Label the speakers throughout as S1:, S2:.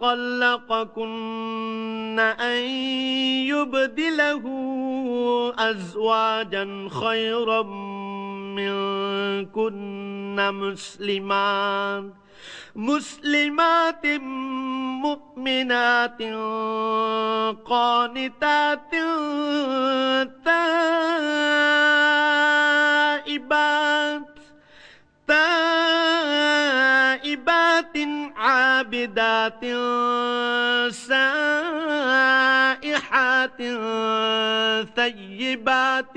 S1: طلقكن أن يبدله أزواجا خيرا منكن مسلمات مسلمات مؤمنات قانتات تائبات عابدات سائحات ثيبات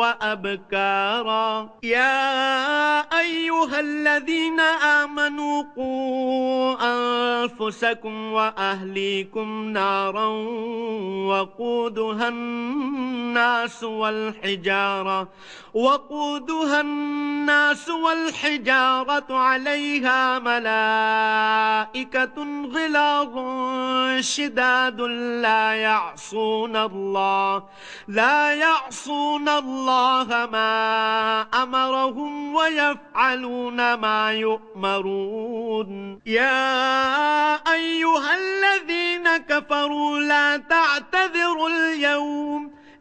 S1: وأبكارا. يا أيها الذين آمنوا قوا أنفسكم وأهليكم نارا وقودها الناس والحجارة وقودها الناس والحجارة عليها ملائكة غلاظ شداد لا يعصون الله لا يعصون الله ما أمرهم ويفعلون ما يؤمرون. يا أيها الذين كفروا لا تعتذروا اليوم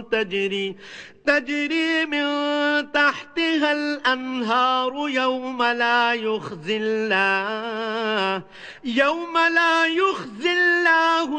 S1: تجري تجري من تحتها الأنهار يوم لا يخزي الله يوم لا يخزي الله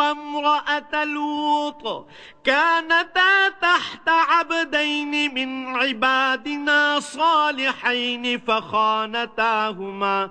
S1: وامرأة لوط كانتا تحت عبدين من عبادنا صالحين فخانتاهما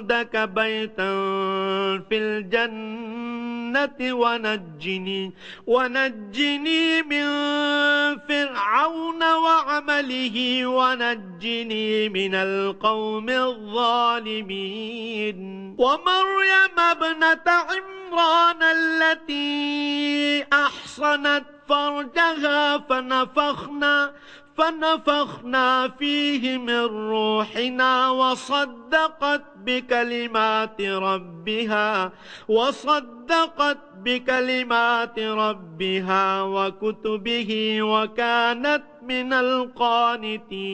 S1: عندك بيتا في الجنة ونجني ونجني من فرعون وعمله ونجني من القوم الظالمين. ومريم ابنة عمران التي أحصنت فرجها فنفخنا فنفخنا فيه من روحنا وصدقت بكلمات ربها وصدقت بكلمات ربها وكتبه وكانت من القانتين.